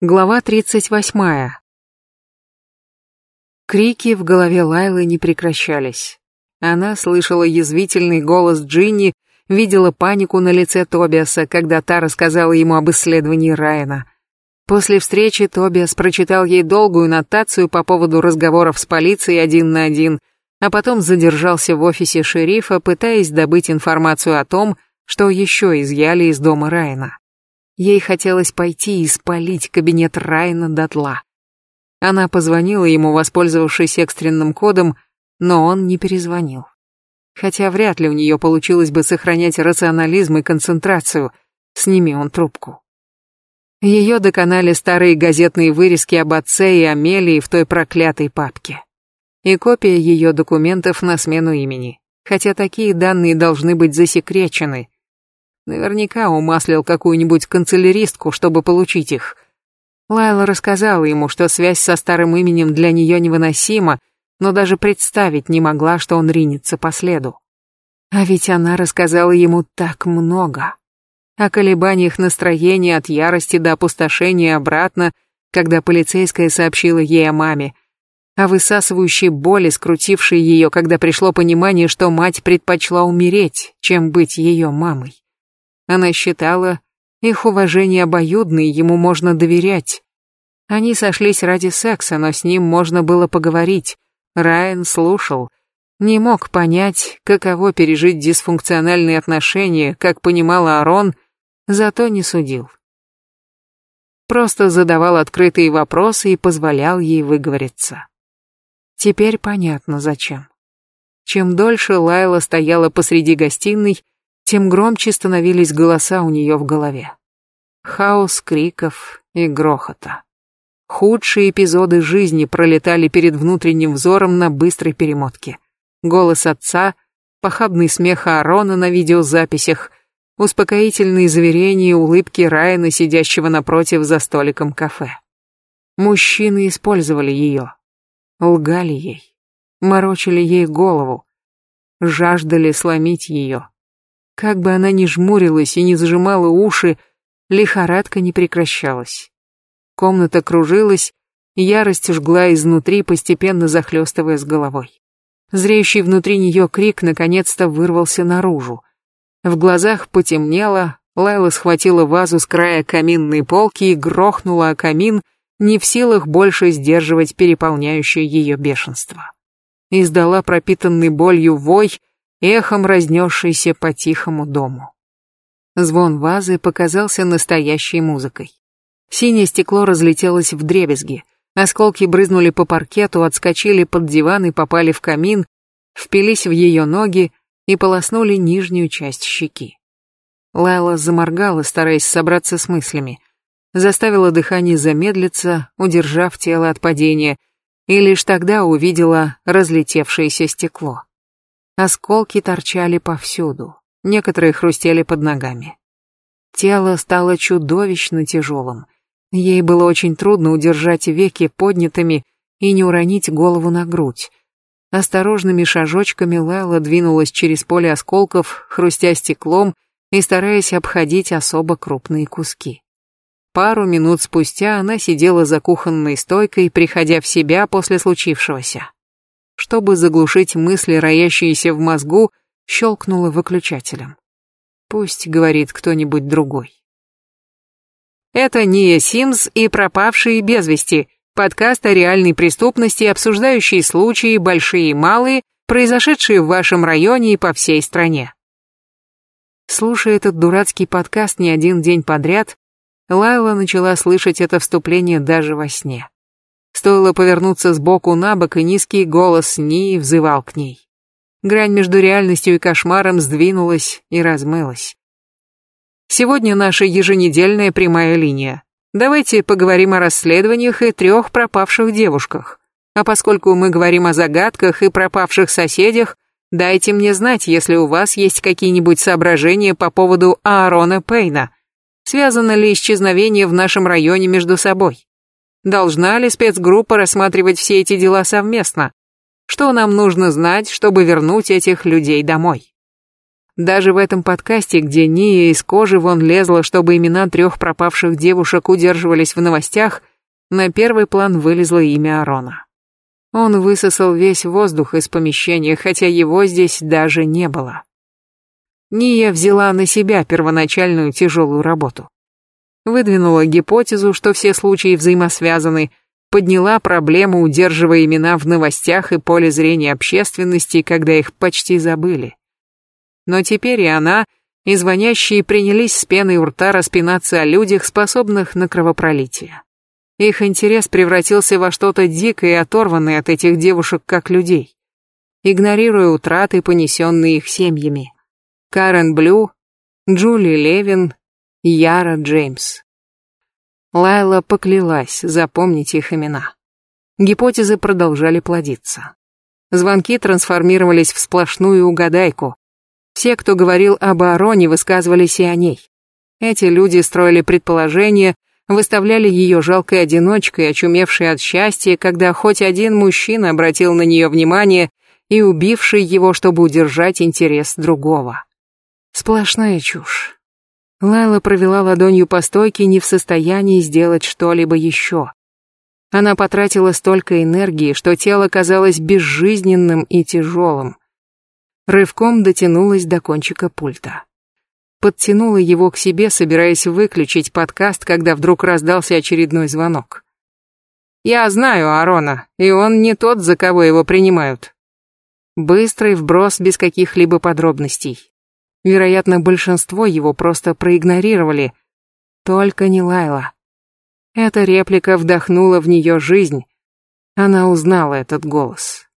Глава 38. Крики в голове Лайлы не прекращались. Она слышала язвительный голос Джинни, видела панику на лице Тобиаса, когда та рассказала ему об исследовании Райана. После встречи Тобиас прочитал ей долгую нотацию по поводу разговоров с полицией один на один, а потом задержался в офисе шерифа, пытаясь добыть информацию о том, что еще изъяли из дома Райана. Ей хотелось пойти и спалить кабинет Райана дотла. Она позвонила ему, воспользовавшись экстренным кодом, но он не перезвонил. Хотя вряд ли у нее получилось бы сохранять рационализм и концентрацию, сними он трубку. Ее доконали старые газетные вырезки об отце и Амелии в той проклятой папке. И копия ее документов на смену имени. Хотя такие данные должны быть засекречены. Наверняка умаслил какую-нибудь канцеляристку, чтобы получить их. Лайла рассказала ему, что связь со старым именем для нее невыносима, но даже представить не могла, что он ринется по следу. А ведь она рассказала ему так много о колебаниях настроения от ярости до опустошения обратно, когда полицейская сообщила ей о маме, о высасывающей боли, скрутившей ее, когда пришло понимание, что мать предпочла умереть, чем быть ее мамой. Она считала, их уважение обоюдное, ему можно доверять. Они сошлись ради секса, но с ним можно было поговорить. Райан слушал, не мог понять, каково пережить дисфункциональные отношения, как понимала Арон, зато не судил. Просто задавал открытые вопросы и позволял ей выговориться. Теперь понятно зачем. Чем дольше Лайла стояла посреди гостиной, тем громче становились голоса у нее в голове. Хаос криков и грохота. Худшие эпизоды жизни пролетали перед внутренним взором на быстрой перемотке. Голос отца, похабный смех Аарона на видеозаписях — успокоительные заверения и улыбки Райана, сидящего напротив за столиком кафе. Мужчины использовали ее, лгали ей, морочили ей голову, жаждали сломить ее. Как бы она ни жмурилась и не зажимала уши, лихорадка не прекращалась. Комната кружилась, ярость жгла изнутри, постепенно захлестывая с головой. Зреющий внутри нее крик наконец-то вырвался наружу. В глазах потемнело, Лайла схватила вазу с края каминной полки и грохнула о камин, не в силах больше сдерживать переполняющее ее бешенство. Издала пропитанный болью вой, эхом разнесшийся по тихому дому. Звон вазы показался настоящей музыкой. Синее стекло разлетелось в дребезги, осколки брызнули по паркету, отскочили под диван и попали в камин, впились в ее ноги, и полоснули нижнюю часть щеки. Лайла заморгала, стараясь собраться с мыслями. Заставила дыхание замедлиться, удержав тело от падения, и лишь тогда увидела разлетевшееся стекло. Осколки торчали повсюду, некоторые хрустели под ногами. Тело стало чудовищно тяжелым. Ей было очень трудно удержать веки поднятыми и не уронить голову на грудь. Осторожными шажочками Лайла двинулась через поле осколков, хрустя стеклом и стараясь обходить особо крупные куски. Пару минут спустя она сидела за кухонной стойкой, приходя в себя после случившегося. Чтобы заглушить мысли, роящиеся в мозгу, щелкнула выключателем. Пусть говорит кто-нибудь другой. Это Ния Симс и пропавшие без вести, Подкаст о реальной преступности, обсуждающий случаи, большие и малые, произошедшие в вашем районе и по всей стране. Слушая этот дурацкий подкаст не один день подряд, Лайла начала слышать это вступление даже во сне. Стоило повернуться сбоку на бок, и низкий голос Нии взывал к ней. Грань между реальностью и кошмаром сдвинулась и размылась. Сегодня наша еженедельная прямая линия. Давайте поговорим о расследованиях и трех пропавших девушках. А поскольку мы говорим о загадках и пропавших соседях, дайте мне знать, если у вас есть какие-нибудь соображения по поводу Аарона Пейна. Связано ли исчезновение в нашем районе между собой? Должна ли спецгруппа рассматривать все эти дела совместно? Что нам нужно знать, чтобы вернуть этих людей домой? Даже в этом подкасте, где Ния из кожи вон лезла, чтобы имена трех пропавших девушек удерживались в новостях, на первый план вылезло имя Арона. Он высосал весь воздух из помещения, хотя его здесь даже не было. Ния взяла на себя первоначальную тяжелую работу. Выдвинула гипотезу, что все случаи взаимосвязаны, подняла проблему, удерживая имена в новостях и поле зрения общественности, когда их почти забыли. Но теперь и она, и звонящие принялись с пеной у рта распинаться о людях, способных на кровопролитие. Их интерес превратился во что-то дикое и оторванное от этих девушек как людей, игнорируя утраты, понесенные их семьями. Карен Блю, Джули Левин, Яра Джеймс. Лайла поклялась запомнить их имена. Гипотезы продолжали плодиться. Звонки трансформировались в сплошную угадайку. Все, кто говорил об Аароне, высказывались и о ней. Эти люди строили предположения, выставляли ее жалкой одиночкой, очумевшей от счастья, когда хоть один мужчина обратил на нее внимание и убивший его, чтобы удержать интерес другого. Сплошная чушь. Лайла провела ладонью по стойке, не в состоянии сделать что-либо еще. Она потратила столько энергии, что тело казалось безжизненным и тяжелым. Рывком дотянулась до кончика пульта подтянула его к себе, собираясь выключить подкаст, когда вдруг раздался очередной звонок. «Я знаю Арона, и он не тот, за кого его принимают». Быстрый вброс без каких-либо подробностей. Вероятно, большинство его просто проигнорировали. Только не Лайла. Эта реплика вдохнула в нее жизнь. Она узнала этот голос.